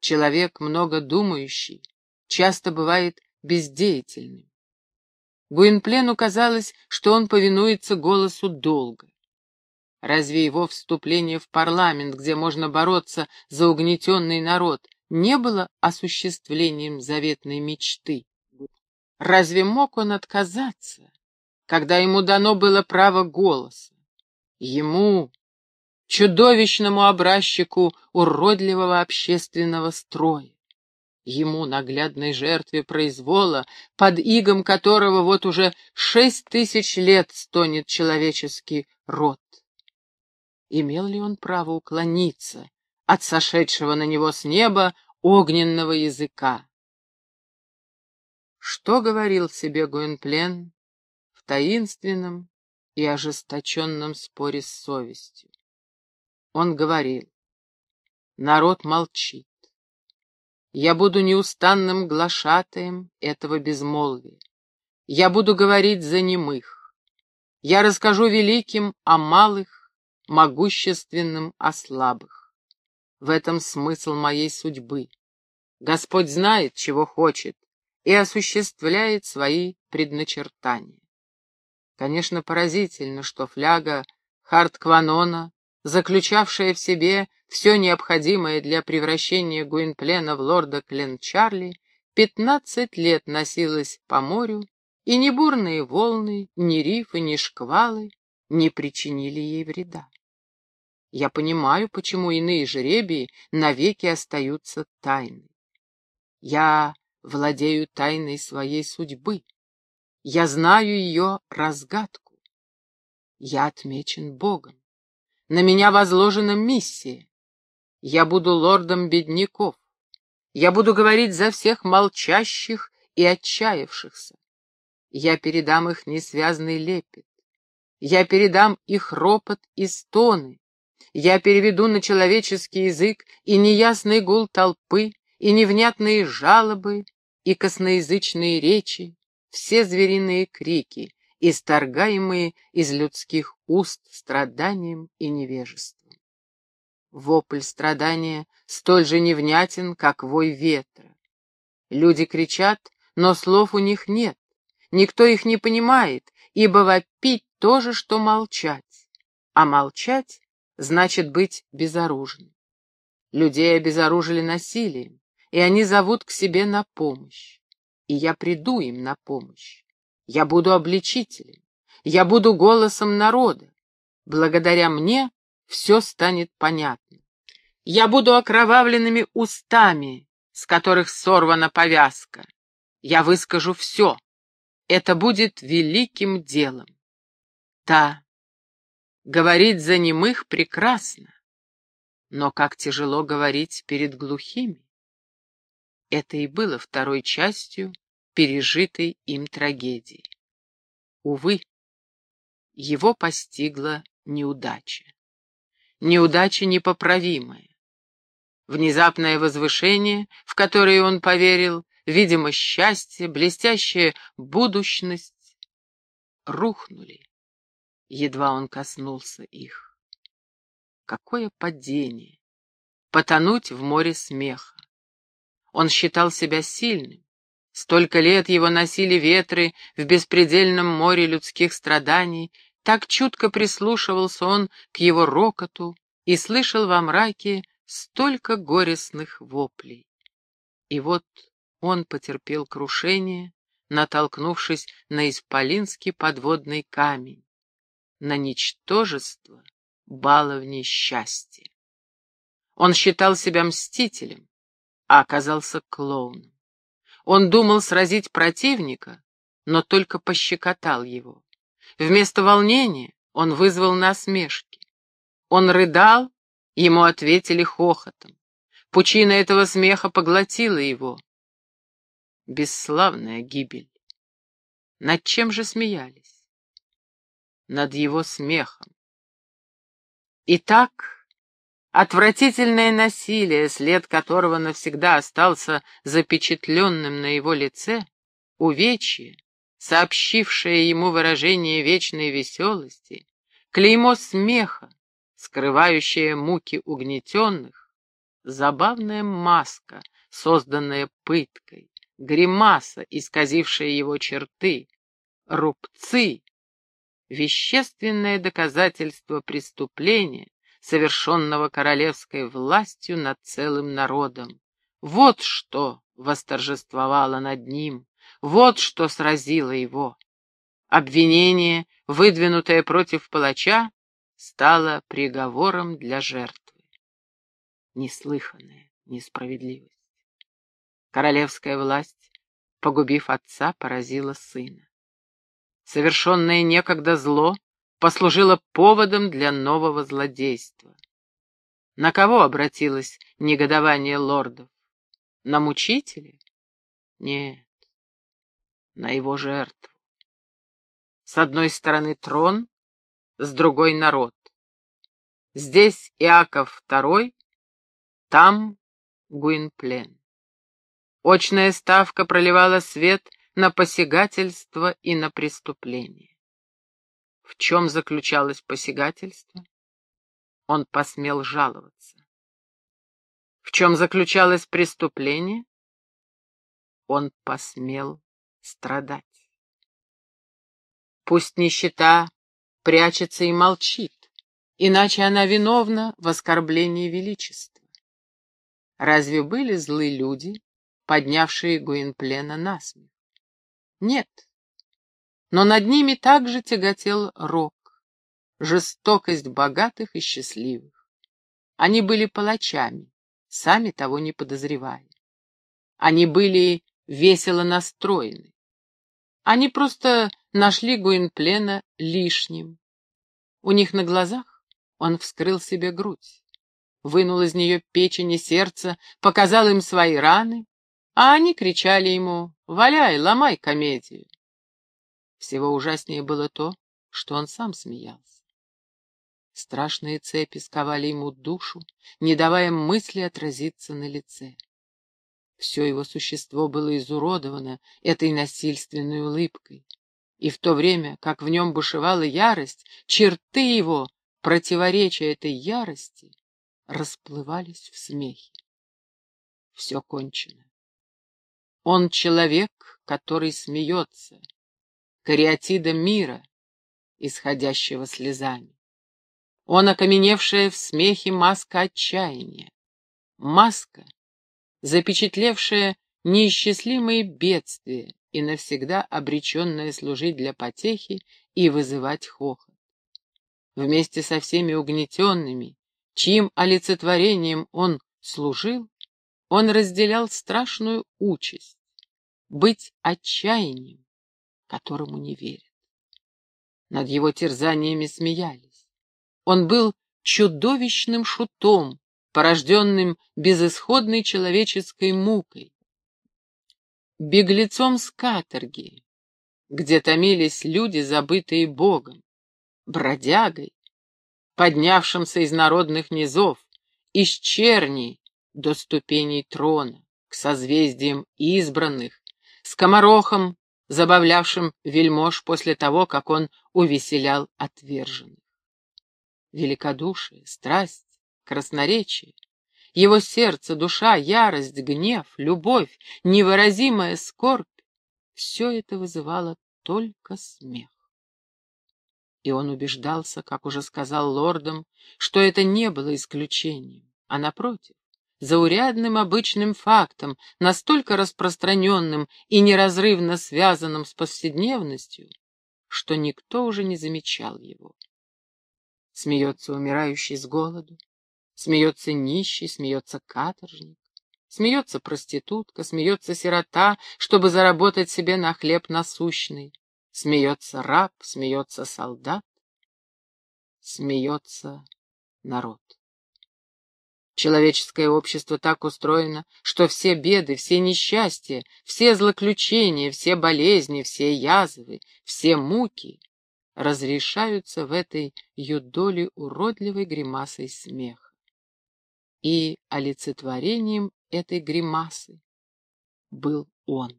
Человек, много думающий, часто бывает бездеятельным. Гуинплену казалось, что он повинуется голосу долга. Разве его вступление в парламент, где можно бороться за угнетенный народ, не было осуществлением заветной мечты? Разве мог он отказаться, когда ему дано было право голоса? Ему, чудовищному образчику уродливого общественного строя. Ему, наглядной жертве произвола, под игом которого вот уже шесть тысяч лет стонет человеческий род. Имел ли он право уклониться от сошедшего на него с неба огненного языка? Что говорил себе Гуинплен в таинственном и ожесточенном споре с совестью? Он говорил, народ молчит. Я буду неустанным глашатаем этого безмолвия. Я буду говорить за немых. Я расскажу великим о малых, могущественным о слабых. В этом смысл моей судьбы. Господь знает, чего хочет, и осуществляет свои предначертания. Конечно, поразительно, что фляга Харткванона заключавшая в себе все необходимое для превращения Гуинплена в лорда Кленчарли, пятнадцать лет носилась по морю, и ни бурные волны, ни рифы, ни шквалы не причинили ей вреда. Я понимаю, почему иные жеребии навеки остаются тайной. Я владею тайной своей судьбы. Я знаю ее разгадку. Я отмечен Богом. На меня возложена миссия. Я буду лордом бедняков. Я буду говорить за всех молчащих и отчаявшихся. Я передам их несвязный лепет. Я передам их ропот и стоны. Я переведу на человеческий язык и неясный гул толпы, и невнятные жалобы, и косноязычные речи, все звериные крики, исторгаемые из людских уст страданием и невежеством. Вопль страдания столь же невнятен, как вой ветра. Люди кричат, но слов у них нет, никто их не понимает, ибо вопить то же, что молчать, а молчать значит быть безоружным. Людей обезоружили насилием, и они зовут к себе на помощь, и я приду им на помощь. Я буду обличителем. Я буду голосом народа. Благодаря мне все станет понятно. Я буду окровавленными устами, с которых сорвана повязка. Я выскажу все. Это будет великим делом. Да, говорить за немых прекрасно, но как тяжело говорить перед глухими. Это и было второй частью пережитой им трагедии. Увы, его постигла неудача. Неудача непоправимая. Внезапное возвышение, в которое он поверил, видимо, счастье, блестящая будущность, рухнули, едва он коснулся их. Какое падение! Потонуть в море смеха. Он считал себя сильным, Столько лет его носили ветры в беспредельном море людских страданий, так чутко прислушивался он к его рокоту и слышал во мраке столько горестных воплей. И вот он потерпел крушение, натолкнувшись на исполинский подводный камень, на ничтожество баловни счастья. Он считал себя мстителем, а оказался клоуном. Он думал сразить противника, но только пощекотал его. Вместо волнения он вызвал насмешки. Он рыдал, ему ответили хохотом. Пучина этого смеха поглотила его. Бесславная гибель. Над чем же смеялись? Над его смехом. Итак, Отвратительное насилие, след которого навсегда остался запечатленным на его лице, увечье, сообщившее ему выражение вечной веселости, клеймо смеха, скрывающее муки угнетенных, забавная маска, созданная пыткой, гримаса, исказившая его черты, рубцы, вещественное доказательство преступления, совершенного королевской властью над целым народом. Вот что восторжествовало над ним, вот что сразило его. Обвинение, выдвинутое против палача, стало приговором для жертвы. Неслыханная несправедливость. Королевская власть, погубив отца, поразила сына. Совершенное некогда зло послужило поводом для нового злодейства. На кого обратилось негодование лордов? На мучителя? Нет, на его жертву. С одной стороны трон, с другой народ. Здесь Иаков II, там Гуинплен. Очная ставка проливала свет на посягательство и на преступление. В чем заключалось посягательство? Он посмел жаловаться. В чем заключалось преступление? Он посмел страдать. Пусть нищета прячется и молчит, иначе она виновна в оскорблении величества. Разве были злы люди, поднявшие Гуинплена на смех? Нет. Но над ними также тяготел рок, жестокость богатых и счастливых. Они были палачами, сами того не подозревая. Они были весело настроены. Они просто нашли Гуинплена лишним. У них на глазах он вскрыл себе грудь, вынул из нее печень и сердце, показал им свои раны, а они кричали ему «Валяй, ломай комедию!». Всего ужаснее было то, что он сам смеялся. Страшные цепи сковали ему душу, не давая мысли отразиться на лице. Все его существо было изуродовано этой насильственной улыбкой, и в то время, как в нем бушевала ярость, черты его, противоречия этой ярости, расплывались в смехе. Все кончено. Он человек, который смеется, кариатида мира, исходящего слезами. Он окаменевшая в смехе маска отчаяния, маска, запечатлевшая неисчислимые бедствия и навсегда обреченная служить для потехи и вызывать хохот. Вместе со всеми угнетенными, чьим олицетворением он служил, он разделял страшную участь — быть отчаянием, которому не верят. Над его терзаниями смеялись. Он был чудовищным шутом, порожденным безысходной человеческой мукой, беглецом с каторги, где томились люди, забытые Богом, бродягой, поднявшимся из народных низов, из черни до ступеней трона, к созвездиям избранных, скоморохом, забавлявшим вельмож после того, как он увеселял отверженных. Великодушие, страсть, красноречие. Его сердце, душа, ярость, гнев, любовь, невыразимая скорбь — все это вызывало только смех. И он убеждался, как уже сказал лордам, что это не было исключением, а, напротив, заурядным обычным фактом, настолько распространенным и неразрывно связанным с повседневностью, что никто уже не замечал его. Смеется умирающий с голоду, Смеется нищий, смеется каторжник, смеется проститутка, смеется сирота, чтобы заработать себе на хлеб насущный. Смеется раб, смеется солдат, смеется народ. Человеческое общество так устроено, что все беды, все несчастья, все злоключения, все болезни, все язвы, все муки разрешаются в этой юдоле уродливой гримасой смеха и олицетворением этой гримасы был он.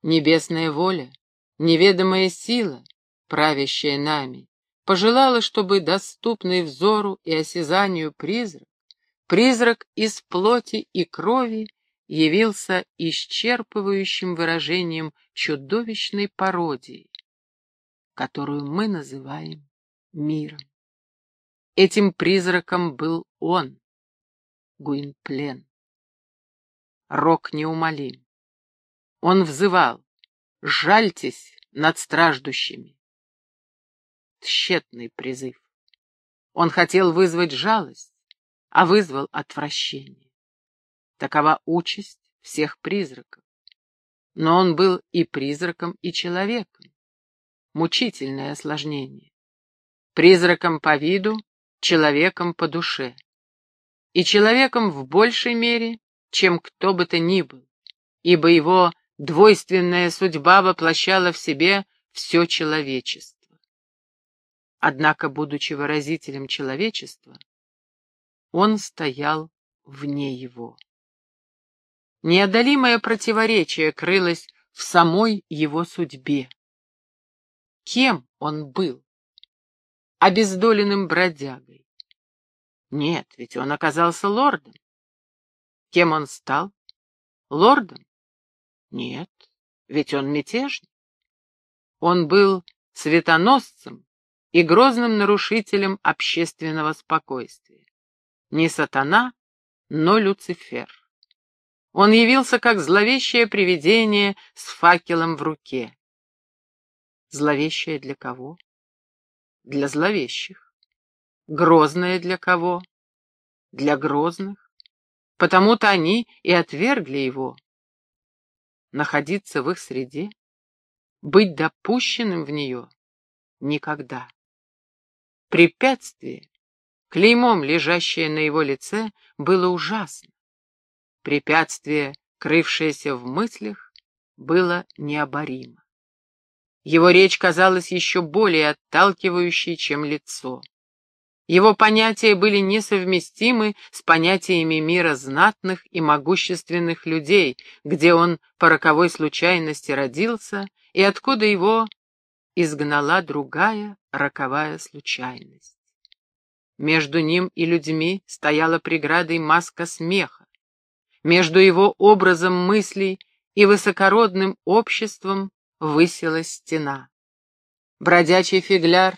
Небесная воля, неведомая сила, правящая нами, пожелала, чтобы доступный взору и осязанию призрак призрак из плоти и крови явился исчерпывающим выражением чудовищной пародии, которую мы называем миром. Этим призраком был он, Гуинплен. Рок неумолим. Он взывал, жальтесь над страждущими. Тщетный призыв. Он хотел вызвать жалость, а вызвал отвращение. Такова участь всех призраков. Но он был и призраком, и человеком. Мучительное осложнение. Призраком по виду, человеком по душе. И человеком в большей мере, чем кто бы то ни был, ибо его двойственная судьба воплощала в себе все человечество. Однако, будучи выразителем человечества, он стоял вне его. Неодолимое противоречие крылось в самой его судьбе. Кем он был? Обездоленным бродягой. Нет, ведь он оказался лордом. Кем он стал? Лордом? Нет, ведь он мятежник. Он был светоносцем и грозным нарушителем общественного спокойствия. Не сатана, но Люцифер. Он явился как зловещее привидение с факелом в руке. Зловещее для кого? Для зловещих. Грозное для кого? Для грозных. Потому-то они и отвергли его. Находиться в их среде, быть допущенным в нее — никогда. Препятствие, клеймом, лежащее на его лице, было ужасно. Препятствие, крывшееся в мыслях, было необоримо. Его речь казалась еще более отталкивающей, чем лицо. Его понятия были несовместимы с понятиями мира знатных и могущественных людей, где он по роковой случайности родился и откуда его изгнала другая роковая случайность. Между ним и людьми стояла преградой маска смеха. Между его образом мыслей и высокородным обществом высилась стена. Бродячий фигляр,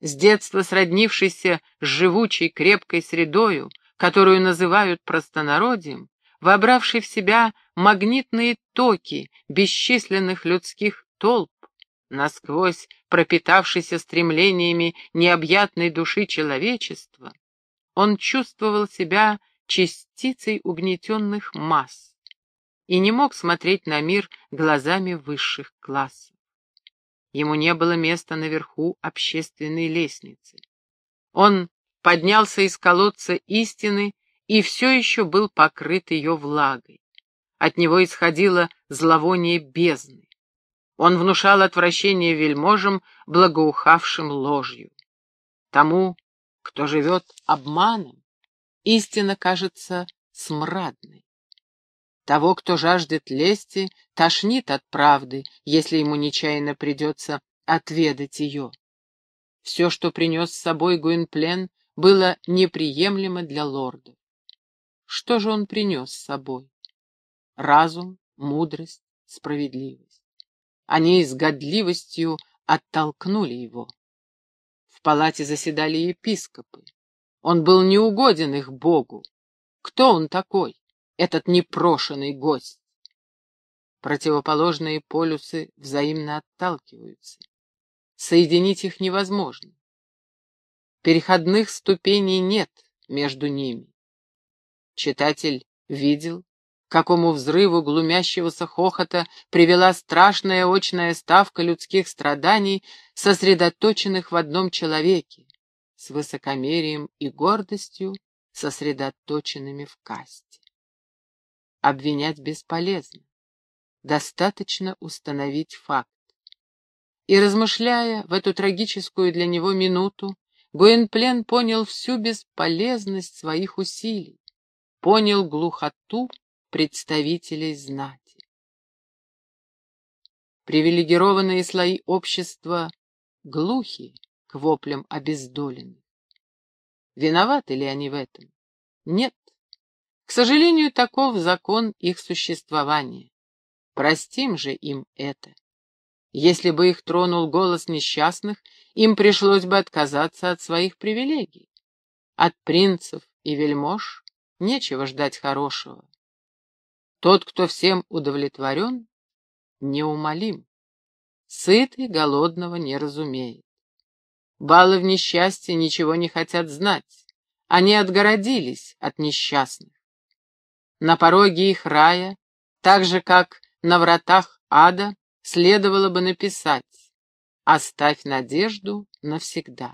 с детства сроднившийся с живучей крепкой средою, которую называют простонародием, вобравший в себя магнитные токи бесчисленных людских толп, насквозь пропитавшийся стремлениями необъятной души человечества, он чувствовал себя частицей угнетенных масс и не мог смотреть на мир глазами высших классов. Ему не было места наверху общественной лестницы. Он поднялся из колодца истины и все еще был покрыт ее влагой. От него исходило зловоние бездны. Он внушал отвращение вельможам, благоухавшим ложью. Тому, кто живет обманом, истина кажется смрадной. Того, кто жаждет лести, тошнит от правды, если ему нечаянно придется отведать ее. Все, что принес с собой Гуинплен, было неприемлемо для лордов. Что же он принес с собой? Разум, мудрость, справедливость. Они с годливостью оттолкнули его. В палате заседали епископы. Он был неугоден их богу. Кто он такой, этот непрошенный гость? Противоположные полюсы взаимно отталкиваются. Соединить их невозможно. Переходных ступеней нет между ними. Читатель видел, какому взрыву глумящегося хохота привела страшная очная ставка людских страданий, сосредоточенных в одном человеке, с высокомерием и гордостью, сосредоточенными в касте. Обвинять бесполезно, достаточно установить факт. И размышляя в эту трагическую для него минуту, Гуэнплен понял всю бесполезность своих усилий, понял глухоту представителей знати. Привилегированные слои общества глухи к воплям обездоленных. Виноваты ли они в этом? Нет, К сожалению, таков закон их существования. Простим же им это. Если бы их тронул голос несчастных, им пришлось бы отказаться от своих привилегий. От принцев и вельмож нечего ждать хорошего. Тот, кто всем удовлетворен, неумолим. Сытый голодного не разумеет. Балы в несчастье ничего не хотят знать. Они отгородились от несчастных. На пороге их рая, так же, как на вратах ада, следовало бы написать «Оставь надежду навсегда».